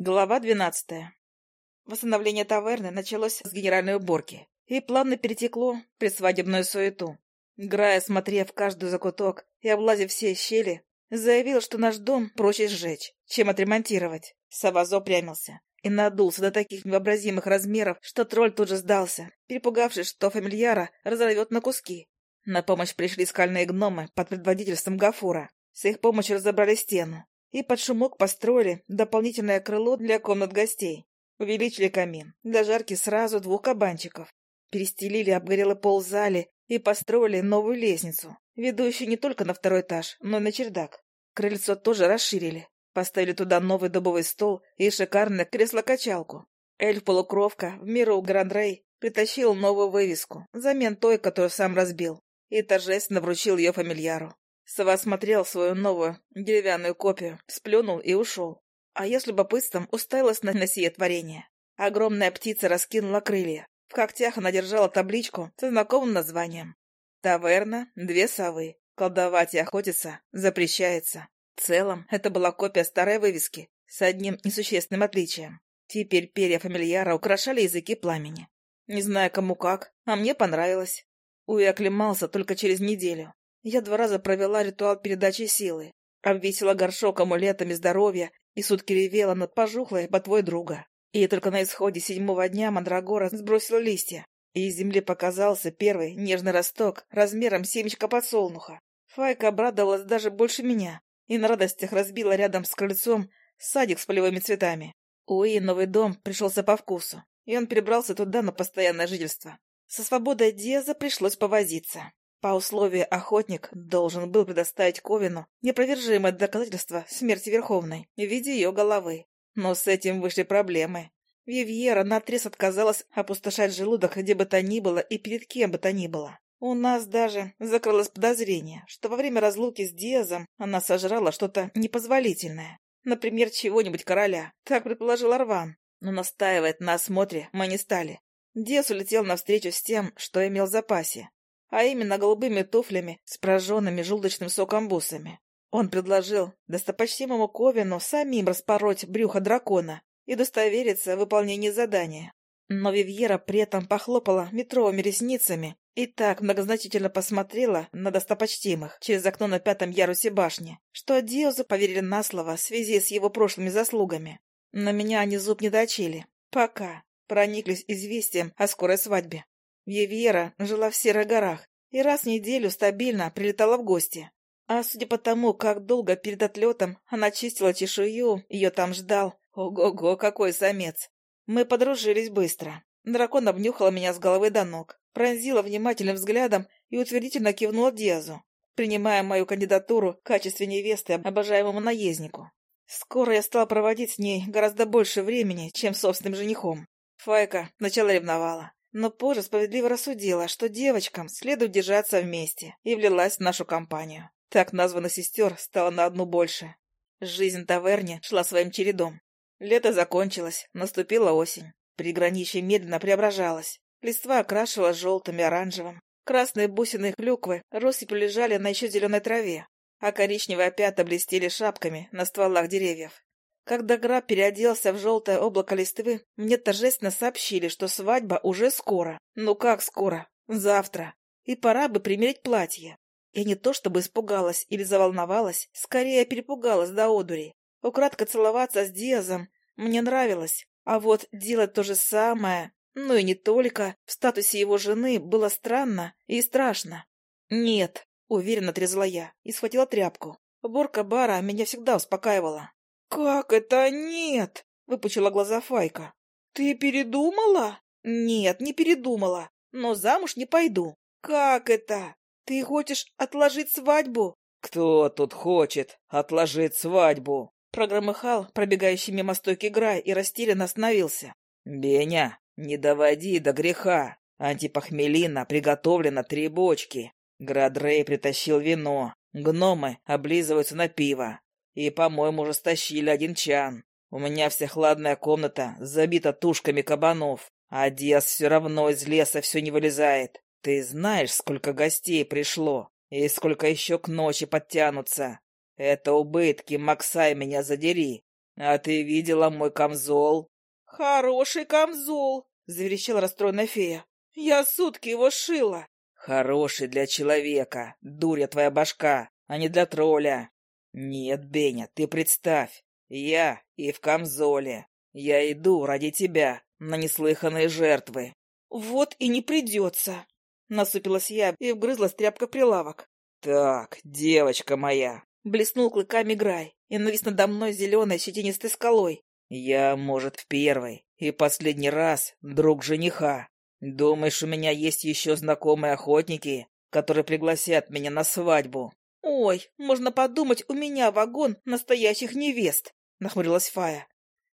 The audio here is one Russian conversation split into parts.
Глава двенадцатая. Восстановление таверны началось с генеральной уборки и плавно перетекло в предсвадебную суету. Грая, смотрев каждый закуток и облазив все щели, заявил, что наш дом проще сжечь, чем отремонтировать. Савазо прямился и надулся до таких невообразимых размеров, что тролль тут же сдался, перепугавшись, что фамильяра разорвет на куски. На помощь пришли скальные гномы под предводительством Гафура. С их помощью разобрали стену, и под шумок построили дополнительное крыло для комнат гостей. Увеличили камин для жарки сразу двух кабанчиков. Перестелили обгорелый пол в зале и построили новую лестницу, ведущую не только на второй этаж, но и на чердак. Крыльцо тоже расширили. Поставили туда новый дубовый стол и шикарное кресло-качалку. Эльф-полукровка в миру Грандрей притащил новую вывеску, взамен той, которую сам разбил, и торжественно вручил ее фамильяру. Сова смотрел свою новую деревянную копию, сплюнул и ушел. А я с любопытством уставилась на, на сие творение. Огромная птица раскинула крылья. В когтях она держала табличку со знакомым названием. «Таверна, две совы. Колдовать и охотиться запрещается». В целом, это была копия старой вывески с одним несущественным отличием. Теперь перья фамильяра украшали языки пламени. Не знаю, кому как, а мне понравилось. Уи оклемался только через неделю. Я два раза провела ритуал передачи силы, обвесила горшок амулетами здоровья и сутки ревела над пожухлой ботвой друга. И только на исходе седьмого дня Мандрагора сбросила листья, и из земли показался первый нежный росток размером семечка подсолнуха. Файка обрадовалась даже больше меня и на радостях разбила рядом с крыльцом садик с полевыми цветами. Уи новый дом пришелся по вкусу, и он перебрался туда на постоянное жительство. Со свободой Деза пришлось повозиться. По условию охотник должен был предоставить Ковину непровержимое доказательство смерти Верховной в виде ее головы. Но с этим вышли проблемы. Вивьера наотрез отказалась опустошать желудок где бы то ни было и перед кем бы то ни было. У нас даже закрылось подозрение, что во время разлуки с Диазом она сожрала что-то непозволительное. Например, чего-нибудь короля. Так предположил Арван. Но настаивать на осмотре мы не стали. Диас улетел навстречу с тем, что имел в запасе а именно голубыми туфлями с прожженными желудочным соком бусами. Он предложил достопочтимому Ковину самим распороть брюхо дракона и удостовериться в выполнении задания. Но Вивьера при этом похлопала метровыми ресницами и так многозначительно посмотрела на достопочтимых через окно на пятом ярусе башни, что Диозу поверили на слово в связи с его прошлыми заслугами. На меня они зуб не точили. Пока. Прониклись известием о скорой свадьбе. Вьевьера жила в Серых горах и раз в неделю стабильно прилетала в гости. А судя по тому, как долго перед отлетом она чистила чешую, ее там ждал. Ого-го, какой самец! Мы подружились быстро. Дракон обнюхала меня с головы до ног, пронзила внимательным взглядом и утвердительно кивнула Диазу, принимая мою кандидатуру в качестве невесты обожаемому наезднику. Скоро я стал проводить с ней гораздо больше времени, чем с собственным женихом. Файка сначала ревновала но позже справедливо рассудила, что девочкам следует держаться вместе, и влилась в нашу компанию. Так названных сестер стало на одну больше. Жизнь таверни шла своим чередом. Лето закончилось, наступила осень. Приграничье медленно преображалось. Листва окрашивалась желтым и оранжевым. Красные бусины клюквы россыпью лежали на еще зеленой траве, а коричневые опята блестели шапками на стволах деревьев. Когда Граб переоделся в желтое облако листвы, мне торжественно сообщили, что свадьба уже скоро. Ну как скоро? Завтра. И пора бы примерить платье. Я не то чтобы испугалась или заволновалась, скорее перепугалась до одури. Украдко целоваться с Диазом мне нравилось, а вот делать то же самое, ну и не только, в статусе его жены было странно и страшно. «Нет», — уверенно отрезала я и схватила тряпку. Уборка бара меня всегда успокаивала. «Как это нет?» — выпучила глаза Файка. «Ты передумала?» «Нет, не передумала, но замуж не пойду». «Как это? Ты хочешь отложить свадьбу?» «Кто тут хочет отложить свадьбу?» Прогромыхал пробегающий мимо стойки Грай и растерянно остановился. «Беня, не доводи до греха. Антипохмелина приготовлено три бочки. Градрей притащил вино. Гномы облизываются на пиво. И, по-моему, уже стащили один чан. У меня вся хладная комната забита тушками кабанов, а Диас все равно из леса все не вылезает. Ты знаешь, сколько гостей пришло, и сколько еще к ночи подтянутся. Это убытки, Максай, меня задери. А ты видела мой камзол? Хороший камзол, заверещала расстроенная фея. Я сутки его шила. Хороший для человека, дуря твоя башка, а не для тролля. Нет, Беня, ты представь, я и в камзоле. Я иду ради тебя на неслыханные жертвы. Вот и не придется. Насупилась я и вгрызлась тряпка прилавок. Так, девочка моя. Блеснул клыками Грай и навис надо мной зеленой щетинистой скалой. Я, может, в первый и последний раз друг жениха. Думаешь, у меня есть еще знакомые охотники, которые пригласят меня на свадьбу? Ой, можно подумать, у меня вагон настоящих невест, нахмурилась Фая.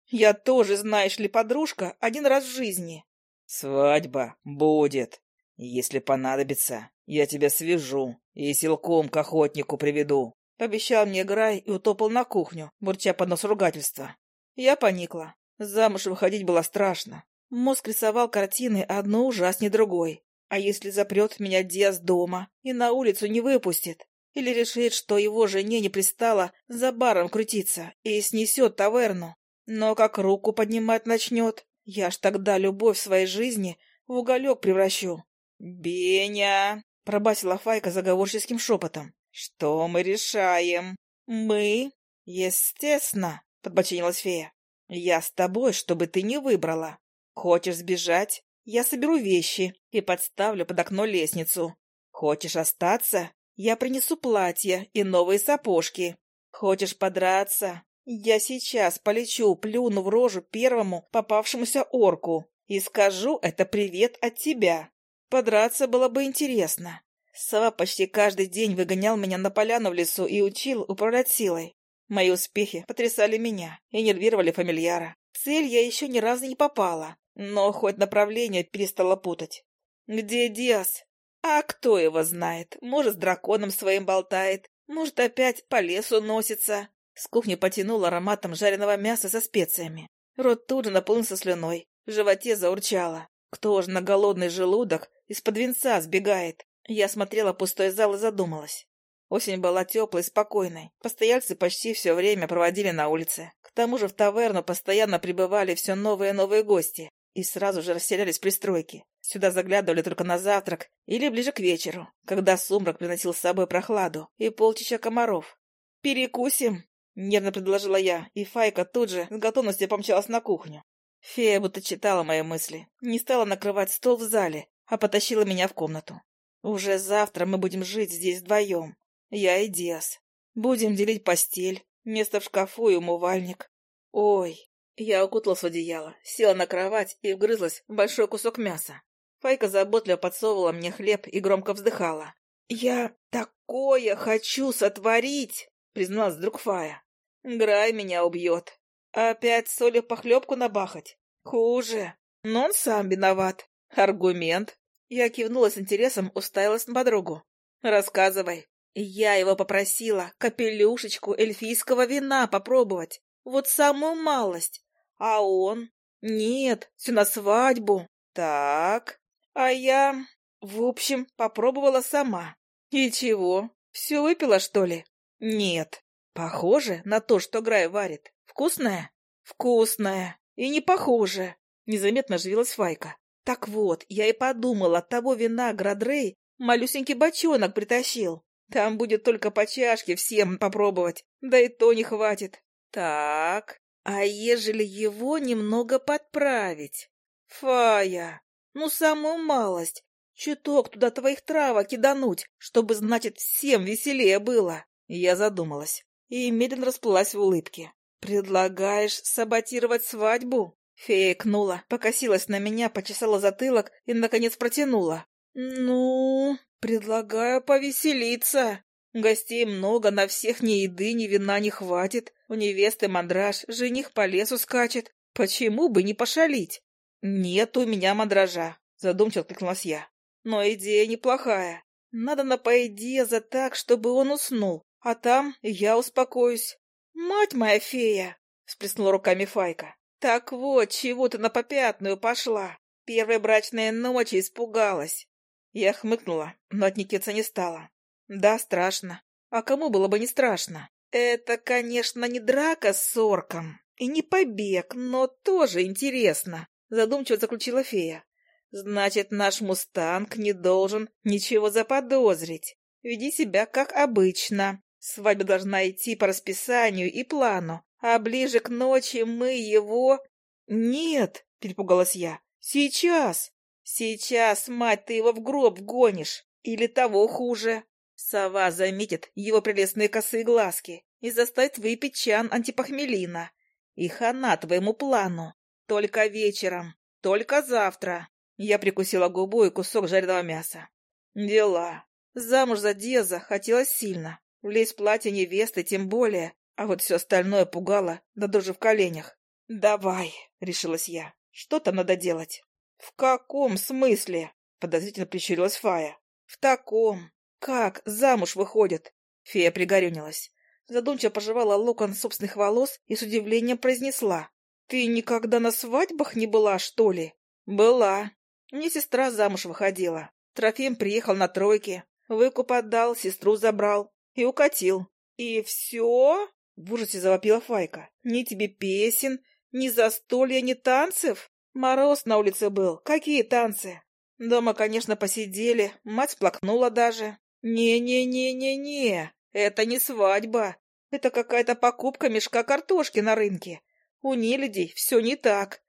Я тоже, знаешь ли, подружка, один раз в жизни. Свадьба будет. Если понадобится, я тебя свяжу и силком к охотнику приведу. Пообещал мне Грай и утопал на кухню, бурча под нос ругательства. Я поникла. Замуж выходить было страшно. Мозг рисовал картины одну ужаснее другой. А если запрет меня Диас дома и на улицу не выпустит? Или решит, что его жене не пристало за баром крутиться и снесет таверну? Но как руку поднимать начнет, я ж тогда любовь в своей жизни в уголек превращу. «Беня!» — пробасила Файка заговорческим шепотом. «Что мы решаем?» «Мы?» «Естественно!» — подбочинилась фея. «Я с тобой, чтобы ты не выбрала. Хочешь сбежать? Я соберу вещи и подставлю под окно лестницу. Хочешь остаться? Я принесу платье и новые сапожки. Хочешь подраться? Я сейчас полечу, плюну в рожу первому попавшемуся орку и скажу это привет от тебя. Подраться было бы интересно. Сова почти каждый день выгонял меня на поляну в лесу и учил управлять силой. Мои успехи потрясали меня и нервировали фамильяра. цель я еще ни разу не попала, но хоть направление перестала путать. Где Диас? А кто его знает? Может, с драконом своим болтает, может, опять по лесу носится. С кухни потянул ароматом жареного мяса со специями. Рот тут же наполнился слюной, в животе заурчало. Кто ж на голодный желудок из-под венца сбегает? Я смотрела пустой зал и задумалась. Осень была теплой, спокойной. Постояльцы почти все время проводили на улице. К тому же в таверну постоянно прибывали все новые и новые гости. И сразу же расселялись пристройки. Сюда заглядывали только на завтрак или ближе к вечеру, когда сумрак приносил с собой прохладу и полчища комаров. «Перекусим?» — нервно предложила я, и Файка тут же с готовностью помчалась на кухню. Фея будто читала мои мысли, не стала накрывать стол в зале, а потащила меня в комнату. «Уже завтра мы будем жить здесь вдвоем. Я и Диас. Будем делить постель, место в шкафу и умывальник. Ой, я укуталась в одеяло, села на кровать и вгрызлась в большой кусок мяса. Файка заботливо подсовывала мне хлеб и громко вздыхала. «Я такое хочу сотворить!» — призналась вдруг Фая. «Грай меня убьет. Опять солью похлебку набахать? Хуже. Но он сам виноват. Аргумент». Я кивнула с интересом, уставилась на подругу. «Рассказывай». Я его попросила капелюшечку эльфийского вина попробовать. Вот самую малость. А он? Нет, все на свадьбу. Так. А я... В общем, попробовала сама. И чего? Все выпила, что ли? Нет. Похоже на то, что Грай варит. Вкусное? Вкусное. И не похоже. Незаметно оживилась Файка. Так вот, я и подумала, от того вина Градрей малюсенький бочонок притащил. Там будет только по чашке всем попробовать, да и то не хватит. Так, а ежели его немного подправить? Фая, ну самую малость, чуток туда твоих травок кидануть, чтобы, значит, всем веселее было. Я задумалась и медленно расплылась в улыбке. «Предлагаешь саботировать свадьбу?» Фея кнула, покосилась на меня, почесала затылок и, наконец, протянула. «Ну, предлагаю повеселиться. Гостей много, на всех ни еды, ни вина не хватит. У невесты мандраж, жених по лесу скачет. Почему бы не пошалить?» «Нет у меня мандража», — задумчиво откликнулась я. «Но идея неплохая. Надо напоить Диаза так, чтобы он уснул, а там я успокоюсь». «Мать моя фея!» — всплеснула руками Файка. «Так вот, чего ты на попятную пошла? Первой брачной ночи испугалась. Я хмыкнула, но отникиться не стала. Да, страшно. А кому было бы не страшно? Это, конечно, не драка с орком, И не побег, но тоже интересно, задумчиво заключила фея. Значит, наш мустанг не должен ничего заподозрить. Веди себя как обычно. Свадьба должна идти по расписанию и плану, а ближе к ночи мы его... Нет, перепугалась я. Сейчас! Сейчас, мать, ты его в гроб гонишь. Или того хуже. Сова заметит его прелестные косые глазки и заставит выпить чан антипохмелина. И хана твоему плану. Только вечером, только завтра. Я прикусила губу и кусок жареного мяса. Дела. Замуж за Деза хотелось сильно. Влезть в платье невесты тем более, а вот все остальное пугало, да даже в коленях. «Давай», — решилась я, — «что-то надо делать». «В каком смысле?» — подозрительно прищурилась Фая. «В таком. Как замуж выходит?» Фея пригорюнилась. Задумчиво пожевала локон собственных волос и с удивлением произнесла. «Ты никогда на свадьбах не была, что ли?» «Была. Мне сестра замуж выходила. Трофим приехал на тройке, выкуп отдал, сестру забрал и укатил. И все?» В ужасе завопила Файка. «Ни тебе песен, ни застолья, ни танцев? Мороз на улице был. Какие танцы?» Дома, конечно, посидели, мать плакнула даже. «Не-не-не-не-не, это не свадьба. Это какая-то покупка мешка картошки на рынке. У нелюдей все не так.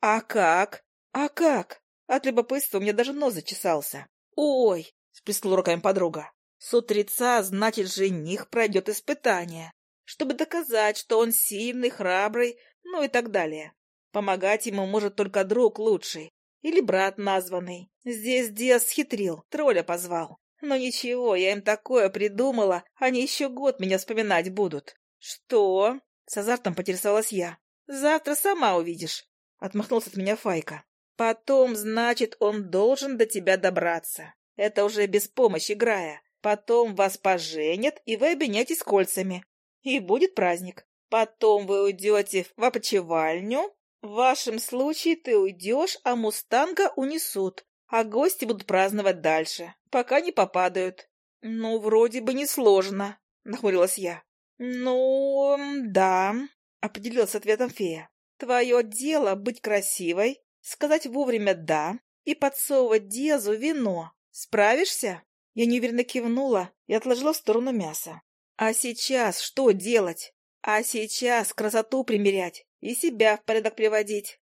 А как? А как? От любопытства у меня даже нос зачесался. Ой, сплеснула руками подруга. С утреца, значит, жених пройдет испытание, чтобы доказать, что он сильный, храбрый, ну и так далее. Помогать ему может только друг лучший или брат названный. Здесь Диас схитрил, тролля позвал. Но ничего, я им такое придумала, они еще год меня вспоминать будут. Что? С азартом потерялась я. Завтра сама увидишь. Отмахнулся от меня Файка. Потом, значит, он должен до тебя добраться. Это уже без помощи играя. Потом вас поженят, и вы обменяетесь кольцами. И будет праздник. Потом вы уйдете в опочивальню. В вашем случае ты уйдешь, а мустанга унесут а гости будут праздновать дальше, пока не попадают. Ну, вроде бы несложно, нахмурилась я. Ну, да, определилась ответом фея. Твое дело быть красивой, сказать вовремя «да» и подсовывать Дезу вино. Справишься? Я неуверенно кивнула и отложила в сторону мяса. А сейчас что делать? А сейчас красоту примерять и себя в порядок приводить.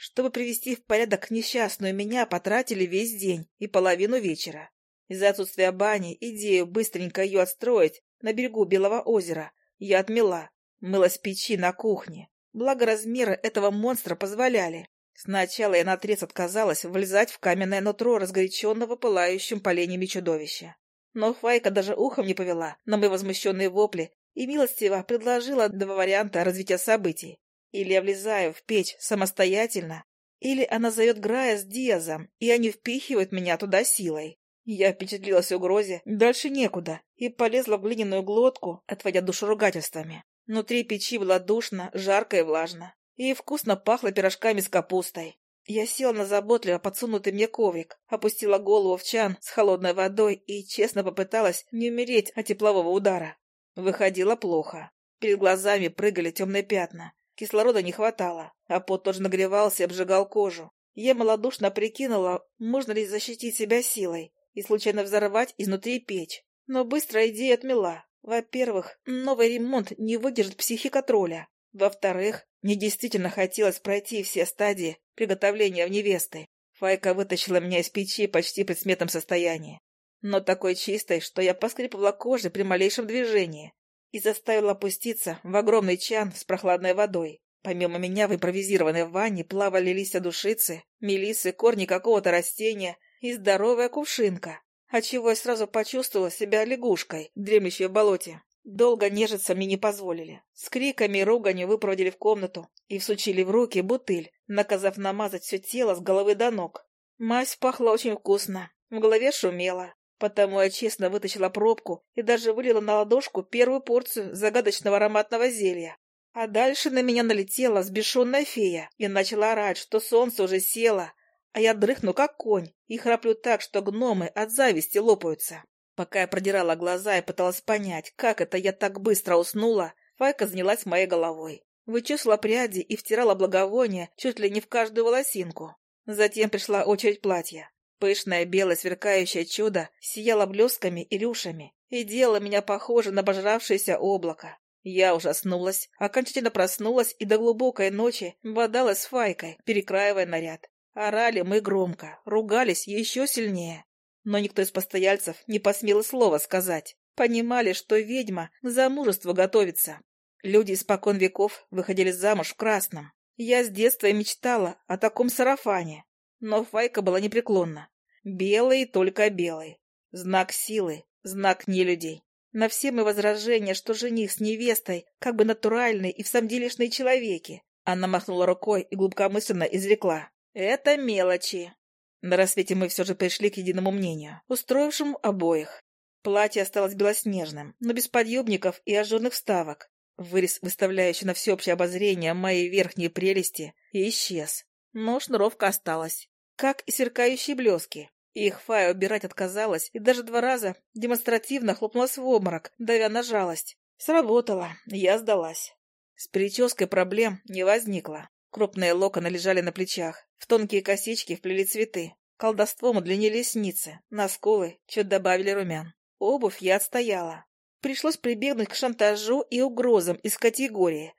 Чтобы привести в порядок несчастную меня, потратили весь день и половину вечера. Из-за отсутствия бани идею быстренько ее отстроить на берегу Белого озера я отмела. Мылась печи на кухне. Благо размеры этого монстра позволяли. Сначала я наотрез отказалась влезать в каменное нутро разгоряченного пылающим поленями чудовища. Но Файка даже ухом не повела на мои возмущенные вопли и милостиво предложила два варианта развития событий. Или я влезаю в печь самостоятельно, или она зовет Грая с Диазом, и они впихивают меня туда силой. Я впечатлилась угрозе, дальше некуда, и полезла в глиняную глотку, отводя душу ругательствами. Внутри печи было душно, жарко и влажно, и вкусно пахло пирожками с капустой. Я села на заботливо подсунутый мне коврик, опустила голову в чан с холодной водой и честно попыталась не умереть от теплового удара. Выходило плохо. Перед глазами прыгали темные пятна. Кислорода не хватало, а пот тоже нагревался и обжигал кожу. Я малодушно прикинула, можно ли защитить себя силой и случайно взорвать изнутри печь. Но быстро идея отмела. Во-первых, новый ремонт не выдержит психика тролля. Во-вторых, мне действительно хотелось пройти все стадии приготовления в невесты. Файка вытащила меня из печи почти в предсмертном состоянии. Но такой чистой, что я поскрипывала кожей при малейшем движении и заставил опуститься в огромный чан с прохладной водой. Помимо меня в импровизированной ванне плавали листья душицы, мелисы, корни какого-то растения и здоровая кувшинка, отчего я сразу почувствовала себя лягушкой, дремлющей в болоте. Долго нежиться мне не позволили. С криками и руганью выпроводили в комнату и всучили в руки бутыль, наказав намазать все тело с головы до ног. Мазь пахла очень вкусно, в голове шумело. Потому я честно вытащила пробку и даже вылила на ладошку первую порцию загадочного ароматного зелья. А дальше на меня налетела сбешенная фея и начала орать, что солнце уже село, а я дрыхну, как конь, и храплю так, что гномы от зависти лопаются. Пока я продирала глаза и пыталась понять, как это я так быстро уснула, Файка занялась моей головой. вычесывала пряди и втирала благовоние чуть ли не в каждую волосинку. Затем пришла очередь платья. Пышное белое сверкающее чудо сияло блесками и рюшами и делало меня похоже на обожравшееся облако. Я ужаснулась, окончательно проснулась и до глубокой ночи бодалась с Файкой, перекраивая наряд. Орали мы громко, ругались еще сильнее. Но никто из постояльцев не посмел слова сказать. Понимали, что ведьма к замужеству готовится. Люди испокон веков выходили замуж в красном. Я с детства мечтала о таком сарафане. Но Файка была непреклонна. Белый только белый. Знак силы, знак нелюдей. На все мои возражения, что жених с невестой как бы натуральный и в самом делешные человеки, она махнула рукой и глубокомысленно изрекла. «Это мелочи». На рассвете мы все же пришли к единому мнению, устроившему обоих. Платье осталось белоснежным, но без подъемников и ажурных вставок. Вырез, выставляющий на всеобщее обозрение мои верхние прелести, исчез. Но шнуровка осталась, как и сверкающие блески. Их Фая убирать отказалась и даже два раза демонстративно хлопнулась в обморок, давя на жалость. Сработало, я сдалась. С прической проблем не возникло. Крупные локоны лежали на плечах, в тонкие косички вплели цветы. Колдовством удлинили ресницы, на скулы чуть добавили румян. Обувь я отстояла. Пришлось прибегнуть к шантажу и угрозам из категории.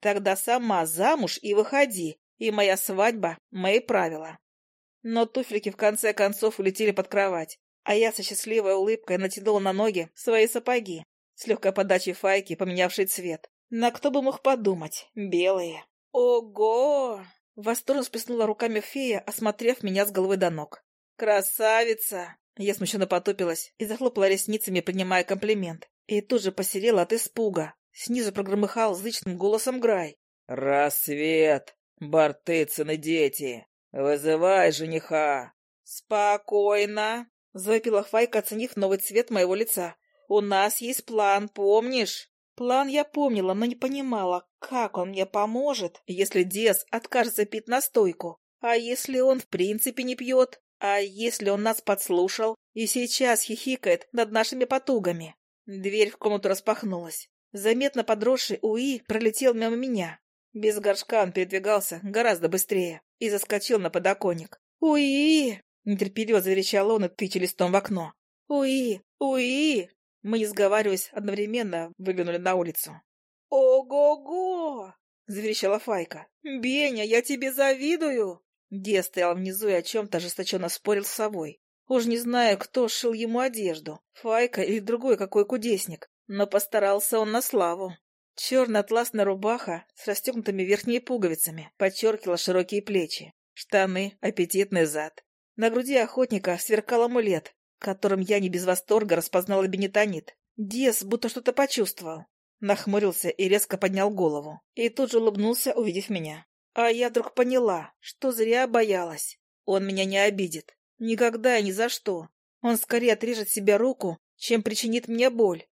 Тогда сама замуж и выходи, и моя свадьба — мои правила. Но туфельки в конце концов улетели под кровать, а я со счастливой улыбкой натянула на ноги свои сапоги, с легкой подачей файки, поменявший цвет. На кто бы мог подумать, белые. Ого! Восторженно сплеснула руками фея, осмотрев меня с головы до ног. «Красавица!» Я смущенно потупилась и захлопала ресницами, принимая комплимент. И тут же посерела от испуга. Снизу прогромыхал зычным голосом Грай. «Рассвет! Бартыцыны дети! Вызывай жениха!» «Спокойно!» — завопила Файка, оценив новый цвет моего лица. «У нас есть план, помнишь?» План я помнила, но не понимала, как он мне поможет, если Диас откажется пить настойку. А если он в принципе не пьет? А если он нас подслушал и сейчас хихикает над нашими потугами? Дверь в комнату распахнулась. Заметно подросший Уи пролетел мимо меня. Без горшка он передвигался гораздо быстрее и заскочил на подоконник. «Уи!» — нетерпеливо заверещал он и тыча листом в окно. «Уи! Уи!» Мы, не сговариваясь, одновременно выглянули на улицу. «Ого-го!» — заверещала Файка. «Беня, я тебе завидую!» Ге стоял внизу и о чем-то ожесточенно спорил с собой. Уж не знаю, кто шил ему одежду, Файка или другой какой кудесник, но постарался он на славу. Черная атласная рубаха с расстегнутыми верхними пуговицами подчеркивала широкие плечи, штаны, аппетитный зад. На груди охотника сверкал амулет, которым я не без восторга распознала бенетонит. Дес будто что-то почувствовал. Нахмурился и резко поднял голову. И тут же улыбнулся, увидев меня. А я вдруг поняла, что зря боялась. Он меня не обидит. Никогда и ни за что. Он скорее отрежет себе руку, чем причинит мне боль.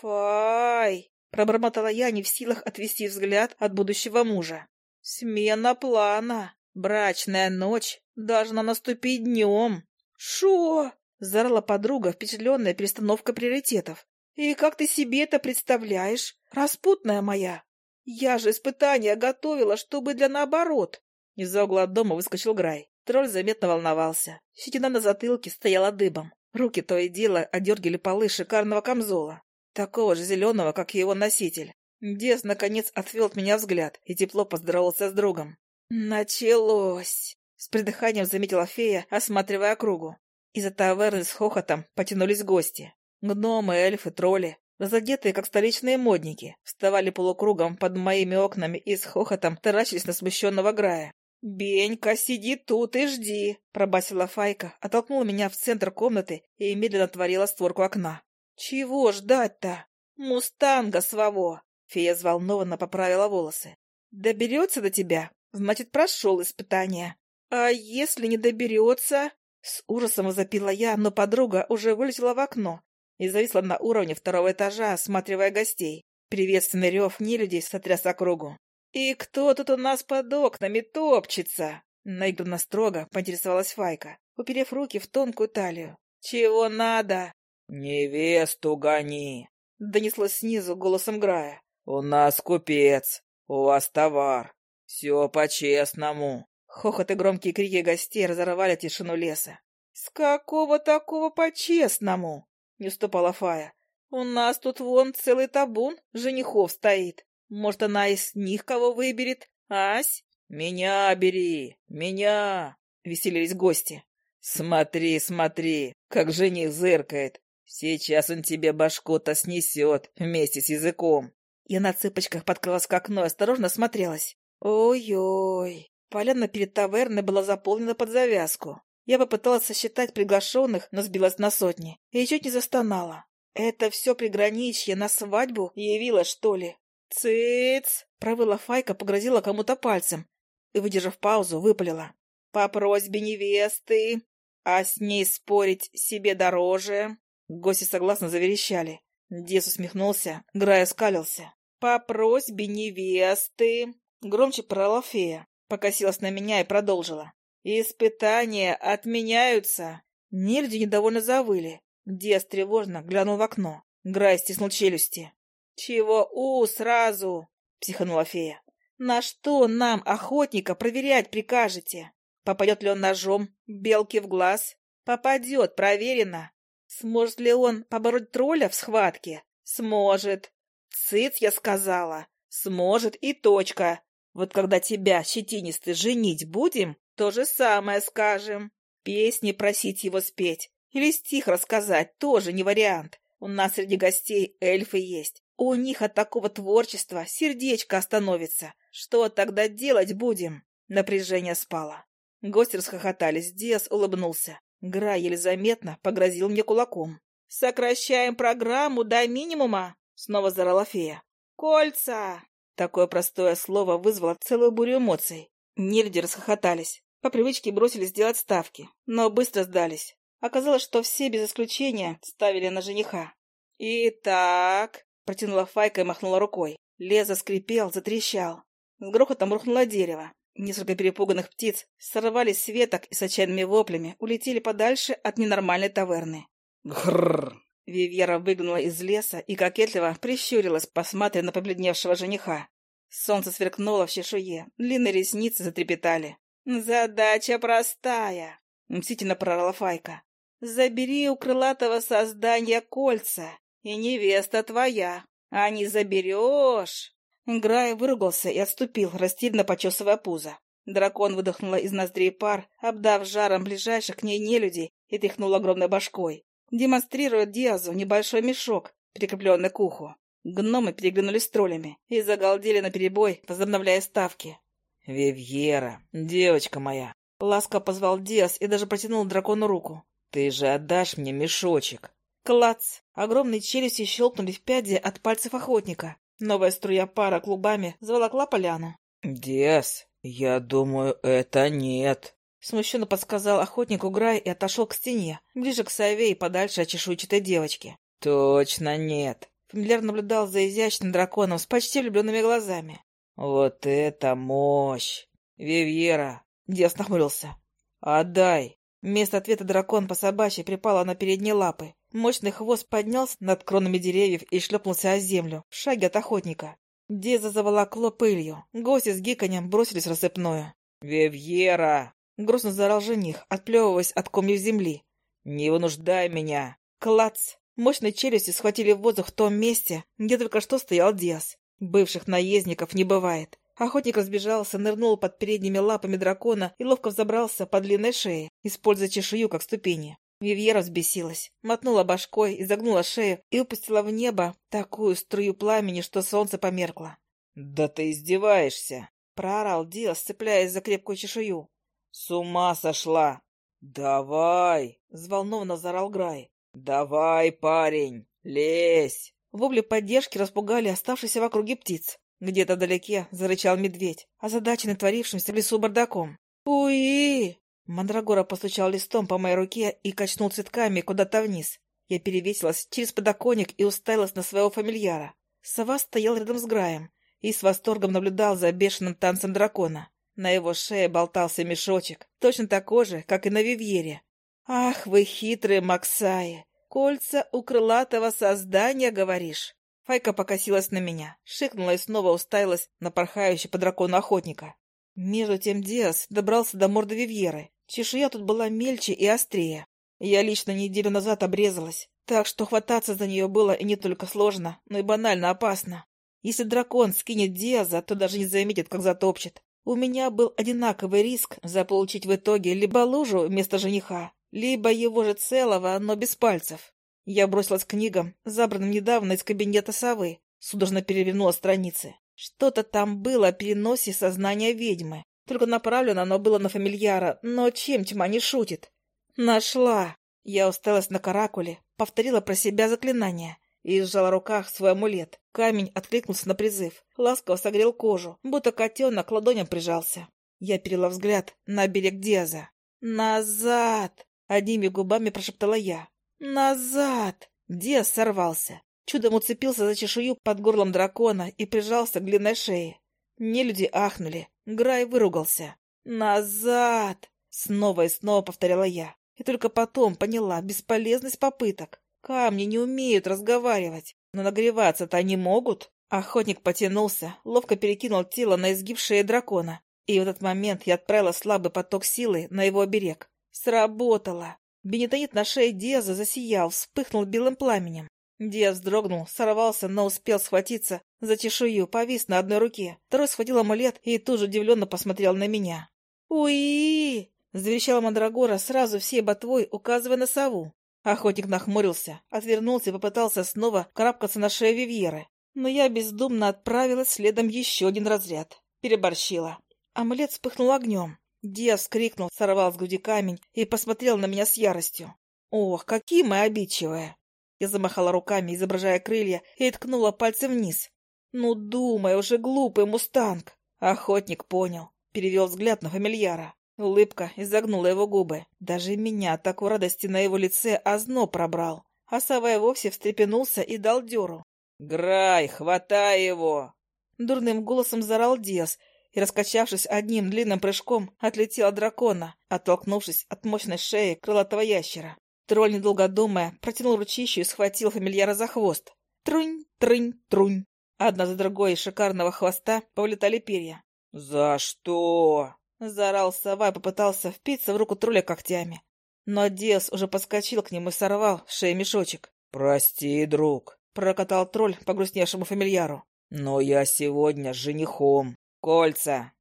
«Фай!» — пробормотала я, не в силах отвести взгляд от будущего мужа. «Смена плана. Брачная ночь должна наступить днем». «Шо?» — зарала подруга, впечатленная перестановкой приоритетов. «И как ты себе это представляешь, распутная моя? Я же испытания готовила, чтобы для наоборот». Из-за угла дома выскочил Грай. Тролль заметно волновался. Щетина на затылке стояла дыбом. Руки то и дело одергали полы шикарного камзола, такого же зеленого, как и его носитель. Дес, наконец, отвел от меня взгляд и тепло поздоровался с другом. «Началось!» — с придыханием заметила фея, осматривая округу. Из-за таверны с хохотом потянулись гости. Гномы, эльфы, тролли, разодетые, как столичные модники, вставали полукругом под моими окнами и с хохотом таращились на смущенного Грая. «Бенька, сиди тут и жди!» — пробасила Файка, оттолкнула меня в центр комнаты и медленно отворила створку окна. «Чего ждать-то? Мустанга своего!» Фея взволнованно поправила волосы. «Доберется до тебя, значит, прошел испытание. А если не доберется?» С ужасом запила я, но подруга уже вылетела в окно и зависла на уровне второго этажа, осматривая гостей. Приветственный рев нелюдей сотряс округу. «И кто тут у нас под окнами топчется?» Наигранно строго поинтересовалась Файка, уперев руки в тонкую талию. «Чего надо?» «Невесту гони!» Донеслось снизу голосом Грая. «У нас купец. У вас товар. Все по-честному. Хохот и громкие крики гостей разорвали тишину леса. «С какого такого по-честному?» — не уступала Фая. «У нас тут вон целый табун женихов стоит. Может, она из них кого выберет? Ась?» «Меня бери! Меня!» — веселились гости. «Смотри, смотри, как жених зыркает. Сейчас он тебе башку-то снесет вместе с языком». Я на цыпочках подкралась к окну и осторожно смотрелась. Ой-ой, поляна перед таверной была заполнена под завязку. Я попыталась сосчитать приглашенных, но сбилась на сотни. И чуть не застонала. Это все приграничье на свадьбу явилось, что ли? «Цыц!» — провыла Файка, погрозила кому-то пальцем и, выдержав паузу, выпалила. «По просьбе невесты, а с ней спорить себе дороже». Гости согласно заверещали. Дес усмехнулся, Грая скалился. «По просьбе невесты!» Громче прорала фея, покосилась на меня и продолжила. «Испытания отменяются!» Нельди недовольно завыли. Диас тревожно глянул в окно. Грай стиснул челюсти. «Чего у сразу?» — психанула фея. «На что нам, охотника, проверять прикажете? Попадет ли он ножом белке в глаз? Попадет, проверено. Сможет ли он побороть тролля в схватке? Сможет. Цыц, я сказала. Сможет и точка. Вот когда тебя, щетинистый, женить будем, то же самое скажем. Песни просить его спеть или стих рассказать тоже не вариант. У нас среди гостей эльфы есть. У них от такого творчества сердечко остановится. Что тогда делать будем? Напряжение спало. Гости расхохотались, Диас улыбнулся. Гра еле заметно погрозил мне кулаком. «Сокращаем программу до минимума!» — снова зарала фея. «Кольца!» Такое простое слово вызвало целую бурю эмоций. Нельди расхохотались. По привычке бросились делать ставки, но быстро сдались. Оказалось, что все без исключения ставили на жениха. «Итак...» — протянула Файка и махнула рукой. Лес заскрипел, затрещал. С грохотом рухнуло дерево. Несколько перепуганных птиц сорвались с веток и с отчаянными воплями улетели подальше от ненормальной таверны. Грррр! Вивьера выглянула из леса и кокетливо прищурилась, посматривая на побледневшего жениха. Солнце сверкнуло в чешуе, длинные ресницы затрепетали. «Задача простая!» — мстительно прорала Файка. «Забери у крылатого создания кольца, и невеста твоя. А не заберешь...» Грай выругался и отступил, растерянно почесывая пузо. Дракон выдохнула из ноздрей пар, обдав жаром ближайших к ней нелюдей и тряхнул огромной башкой демонстрирует Диазу небольшой мешок, прикрепленный к уху. Гномы переглянулись с троллями и загалдели наперебой, возобновляя ставки. «Вивьера, девочка моя!» Ласко позвал Диас и даже протянул дракону руку. «Ты же отдашь мне мешочек!» Клац! Огромные челюсти щелкнули в пяди от пальцев охотника. Новая струя пара клубами заволокла поляну. «Диас, я думаю, это нет!» Смущенно подсказал охотнику Грай и отошел к стене, ближе к сове и подальше от чешуйчатой девочки. «Точно нет!» Фамильяр наблюдал за изящным драконом с почти влюбленными глазами. «Вот это мощь! Вивьера!» Диас нахмурился. «Отдай!» Вместо ответа дракон по собачьей припала на передние лапы. Мощный хвост поднялся над кронами деревьев и шлепнулся о землю, в шаге от охотника. Деза заволокло пылью. Гости с гиканьем бросились в рассыпную. «Вивьера!» Грозно заорал жених, отплевываясь от комьев земли. «Не вынуждай меня!» Клац! Мощные челюсти схватили воздух в том месте, где только что стоял Диас. Бывших наездников не бывает. Охотник разбежался, нырнул под передними лапами дракона и ловко взобрался по длинной шее, используя чешую как ступени. Вивьера взбесилась, мотнула башкой, изогнула шею и упустила в небо такую струю пламени, что солнце померкло. «Да ты издеваешься!» — проорал Диас, цепляясь за крепкую чешую. «С ума сошла! Давай!» — взволнованно заорал Грай. «Давай, парень, лезь!» Вопли поддержки распугали оставшиеся в округе птиц. Где-то вдалеке зарычал медведь, озадаченный творившимся в лесу бардаком. «Уи!» Мандрагора постучал листом по моей руке и качнул цветками куда-то вниз. Я перевесилась через подоконник и уставилась на своего фамильяра. Сова стоял рядом с Граем и с восторгом наблюдал за бешеным танцем дракона. На его шее болтался мешочек, точно такой же, как и на Вивьере. «Ах вы хитрые Максаи! Кольца у крылатого создания, говоришь?» Файка покосилась на меня, шикнула и снова уставилась на порхающий по дракону охотника. Между тем Диас добрался до морды Вивьеры. Чешуя тут была мельче и острее. Я лично неделю назад обрезалась, так что хвататься за нее было и не только сложно, но и банально опасно. Если дракон скинет Диаза, то даже не заметит, как затопчет. У меня был одинаковый риск заполучить в итоге либо лужу вместо жениха, либо его же целого, но без пальцев. Я бросилась к книгам, забранным недавно из кабинета совы, судорожно перевернула страницы. Что-то там было о переносе сознания ведьмы. Только направлено оно было на фамильяра, но чем тьма не шутит? Нашла! Я усталась на каракуле, повторила про себя заклинание и сжала в руках свой амулет. Камень откликнулся на призыв, ласково согрел кожу, будто котенок ладоням прижался. Я перела взгляд на берег Диаза. «Назад!» — одними губами прошептала я. «Назад!» Диаз сорвался. Чудом уцепился за чешую под горлом дракона и прижался к длинной шее. Нелюди ахнули. Грай выругался. «Назад!» — снова и снова повторяла я. И только потом поняла бесполезность попыток. Камни не умеют разговаривать, но нагреваться-то они могут. Охотник потянулся, ловко перекинул тело на изгиб дракона. И в этот момент я отправила слабый поток силы на его берег. Сработало. Бенетонит на шее Диаза засиял, вспыхнул белым пламенем. Диаз вздрогнул, сорвался, но успел схватиться за чешую, повис на одной руке. Второй схватил амулет и тут же удивленно посмотрел на меня. «Уи!» — заверещала Мандрагора сразу всей ботвой, указывая на сову. Охотник нахмурился, отвернулся и попытался снова карабкаться на шею Вивьеры. Но я бездумно отправилась следом еще один разряд. Переборщила. Амулет вспыхнул огнем. Диас вскрикнул, сорвал с груди камень и посмотрел на меня с яростью. «Ох, какие мы обидчивые!» Я замахала руками, изображая крылья, и ткнула пальцем вниз. «Ну, думай уже, глупый мустанг!» Охотник понял, перевел взгляд на фамильяра. Улыбка изогнула его губы. Даже меня такой радости на его лице озно пробрал. А Савай вовсе встрепенулся и дал дёру. «Грай, хватай его!» Дурным голосом зарал Диас и, раскачавшись одним длинным прыжком, отлетел от дракона, оттолкнувшись от мощной шеи крылатого ящера. Тролль, недолго думая, протянул ручищу и схватил фамильяра за хвост. Трунь, трынь, трунь. Одна за другой из шикарного хвоста повлетали перья. «За что?» — заорал сова и попытался впиться в руку тролля когтями. Но Диас уже подскочил к нему и сорвал с шеи мешочек. «Прости, друг», — прокатал тролль погрустневшему фамильяру. «Но я сегодня с женихом. Кольца!»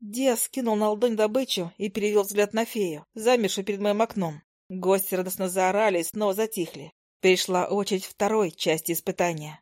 Диас скинул на ладонь добычу и перевел взгляд на фею, замершую перед моим окном. Гости радостно заорали и снова затихли. Перешла очередь второй части испытания.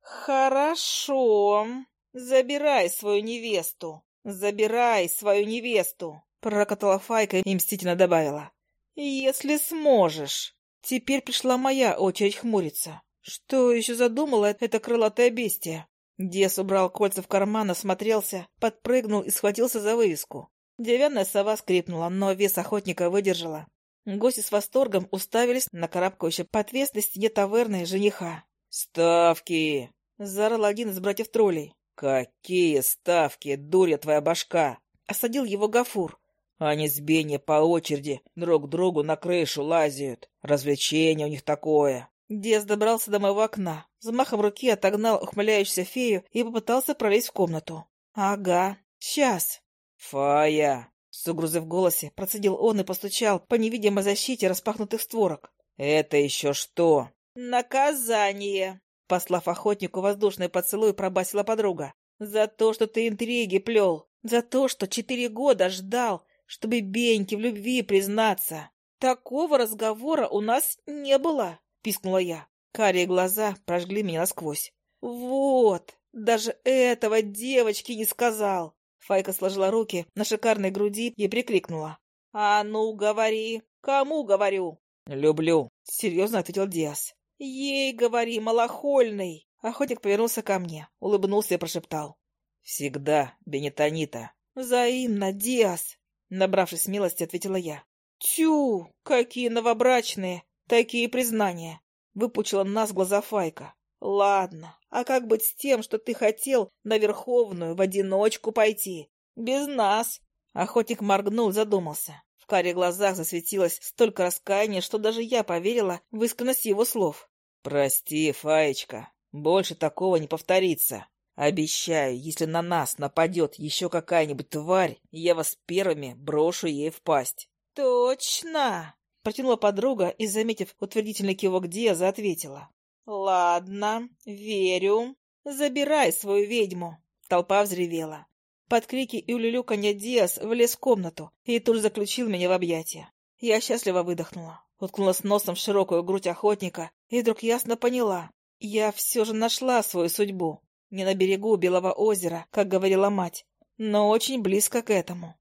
«Хорошо. Забирай свою невесту. Забирай свою невесту!» Прокатала Файка и мстительно добавила. «Если сможешь». Теперь пришла моя очередь хмуриться. Что еще задумала это крылатое бестие? Дес убрал кольца в карман, осмотрелся, подпрыгнул и схватился за вывеску. Деревянная сова скрипнула, но вес охотника выдержала. Гости с восторгом уставились на карабкающего по отвесной стене таверны жениха. «Ставки!» — заорал один из братьев-троллей. «Какие ставки, дуря твоя башка!» — осадил его Гафур. «Они с Бенни по очереди друг другу на крышу лазят. Развлечение у них такое. Дес добрался до моего окна, замахом руки отогнал ухмыляющуюся фею и попытался пролезть в комнату. «Ага, сейчас». «Фая!» — с угрозой в голосе процедил он и постучал по невидимой защите распахнутых створок. «Это еще что?» «Наказание!» Послав охотнику воздушный поцелуй, пробасила подруга. «За то, что ты интриги плел, за то, что четыре года ждал, чтобы Беньке в любви признаться. Такого разговора у нас не было!» — пискнула я. Карие глаза прожгли меня насквозь. «Вот! Даже этого девочки не сказал!» Файка сложила руки на шикарной груди и прикрикнула. «А ну, говори! Кому говорю?» «Люблю», — серьезно ответил Диас. «Ей говори, малохольный!» Охотник повернулся ко мне, улыбнулся и прошептал. «Всегда, Бенетонита». «Взаимно, Диас!» Набравшись смелости, ответила я. «Тю! Какие новобрачные! Такие признания. Выпучила нас глаза Файка. Ладно, а как быть с тем, что ты хотел на Верховную в одиночку пойти? Без нас. Охотник моргнул, задумался. В каре глазах засветилось столько раскаяния, что даже я поверила в искренность его слов. «Прости, Фаечка», Больше такого не повторится. Обещаю, если на нас нападет еще какая-нибудь тварь, я вас первыми брошу ей в пасть. Точно! Протянула подруга и, заметив утвердительный кивок Диаза, ответила. Ладно, верю. Забирай свою ведьму. Толпа взревела. Под крики и улюлюканье Диас влез в комнату и тут же заключил меня в объятия. Я счастливо выдохнула, уткнулась носом в широкую грудь охотника и вдруг ясно поняла. Я все же нашла свою судьбу. Не на берегу Белого озера, как говорила мать, но очень близко к этому.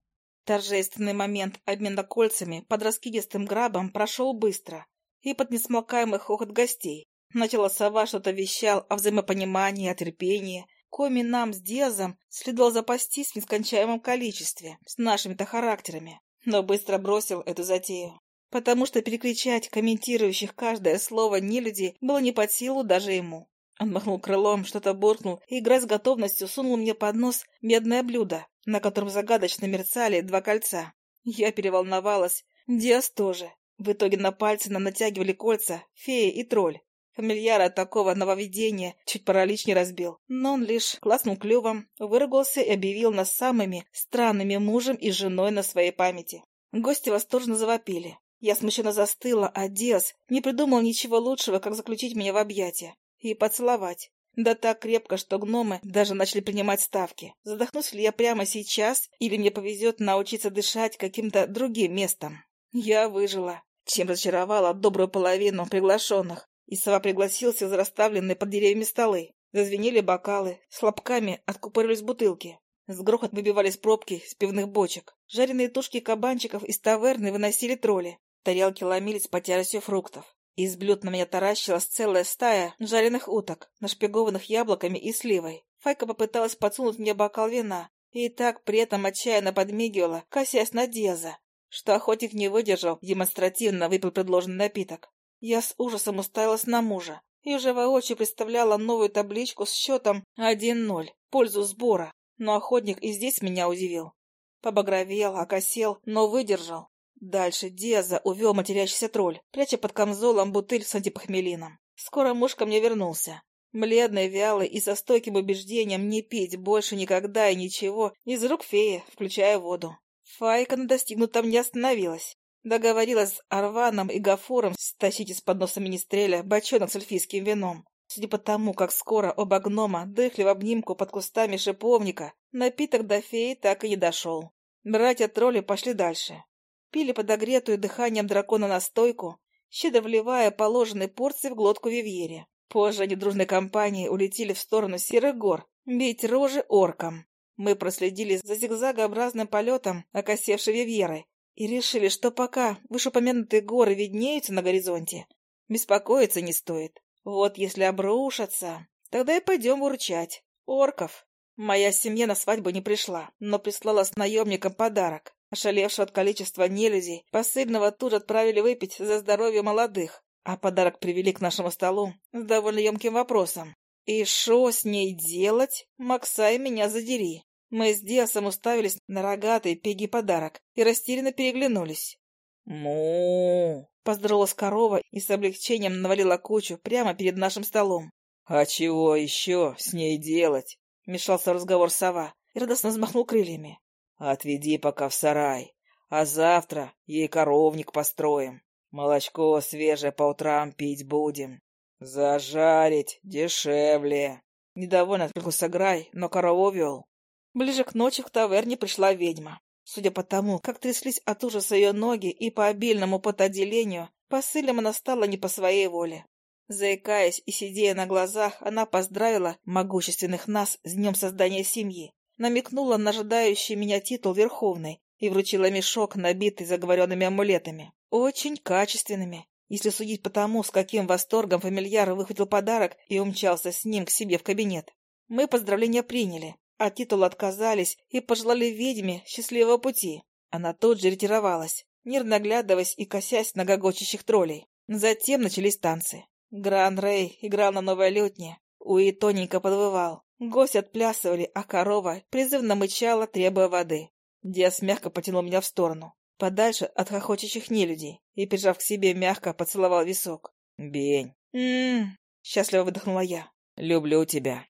Торжественный момент обмена кольцами под раскидистым грабом прошел быстро и под несмолкаемый хохот гостей. Начала сова что-то вещал о взаимопонимании, о терпении, коми нам с Диазом следовало запастись в нескончаемом количестве с нашими-то характерами, но быстро бросил эту затею, потому что перекричать комментирующих каждое слово нелюдей было не под силу даже ему. Он махнул крылом, что-то буркнул, и, играя с готовностью, сунул мне под нос медное блюдо, на котором загадочно мерцали два кольца. Я переволновалась. Диас тоже. В итоге на пальцы нам натягивали кольца фея и тролль. Фамильяра такого нововведения чуть паралич не разбил, но он лишь класнул клювом, выругался и объявил нас самыми странными мужем и женой на своей памяти. Гости восторженно завопили. Я смущенно застыла, а Диас не придумал ничего лучшего, как заключить меня в объятия и поцеловать. Да так крепко, что гномы даже начали принимать ставки. Задохнусь ли я прямо сейчас, или мне повезет научиться дышать каким-то другим местом? Я выжила, чем разочаровала добрую половину приглашенных. И сова пригласился за расставленные под деревьями столы. Зазвенели бокалы, с хлопками откупорились бутылки. С грохот выбивались пробки с пивных бочек. Жареные тушки кабанчиков из таверны выносили тролли. Тарелки ломились по тяростью фруктов. Из блюд на меня таращилась целая стая жареных уток, нашпигованных яблоками и сливой. Файка попыталась подсунуть мне бокал вина, и так при этом отчаянно подмигивала, косясь на Деза, что охотник не выдержал, демонстративно выпил предложенный напиток. Я с ужасом уставилась на мужа и уже воочию представляла новую табличку с счетом 1-0 в пользу сбора, но охотник и здесь меня удивил. Побагровел, окосел, но выдержал. Дальше Диаза увел матерящийся тролль, пряча под камзолом бутыль с антипохмелином. Скоро муж ко мне вернулся. Бледный, вялый и со стойким убеждением не пить больше никогда и ничего из рук феи, включая воду. Файка на достигнутом не остановилась. Договорилась с Арваном и Гафуром стащить из-под носа министреля бочонок с эльфийским вином. Судя по тому, как скоро оба гнома дыхли в обнимку под кустами шиповника, напиток до феи так и не дошел. Братья-тролли пошли дальше. Пили подогретую дыханием дракона настойку, щедро вливая положенные порции в глотку Вивьере. Позже они дружной компанией улетели в сторону Серых гор, бить рожи оркам. Мы проследили за зигзагообразным полетом окосевшей Вивьеры и решили, что пока вышеупомянутые горы виднеются на горизонте, беспокоиться не стоит. Вот если обрушатся, тогда и пойдем урчать. Орков. Моя семья на свадьбу не пришла, но прислала с наемником подарок. Ошалевшего от количества нелюдей, посыльного тут отправили выпить за здоровье молодых, а подарок привели к нашему столу с довольно емким вопросом. «И что с ней делать? Максай, меня задери!» Мы с Диасом уставились на рогатый пеги подарок и растерянно переглянулись. му Поздоровалась корова и с облегчением навалила кучу прямо перед нашим столом. «А чего еще с ней делать?» — мешался разговор сова и радостно взмахнул крыльями. «Отведи пока в сарай, а завтра ей коровник построим. Молочко свежее по утрам пить будем. Зажарить дешевле». Недовольно откликнулся Грай, но корову вел. Ближе к ночи в таверне пришла ведьма. Судя по тому, как тряслись от ужаса ее ноги и по обильному потоотделению, посыльным она стала не по своей воле. Заикаясь и сидея на глазах, она поздравила могущественных нас с днем создания семьи, намекнула на ожидающий меня титул Верховной и вручила мешок, набитый заговоренными амулетами. Очень качественными, если судить по тому, с каким восторгом фамильяр выхватил подарок и умчался с ним к себе в кабинет. Мы поздравления приняли, от титула отказались и пожелали ведьме счастливого пути. Она тут же ретировалась, нервно оглядываясь и косясь на гогочащих троллей. Затем начались танцы. Гран Рей играл на новой лютне. Уи тоненько подвывал. Гости отплясывали, а корова призывно мычала, требуя воды. Диас мягко потянул меня в сторону, подальше от хохочущих нелюдей, и, прижав к себе, мягко поцеловал висок. «Бень!» «М-м-м!» счастливо выдохнула я. Люблю тебя.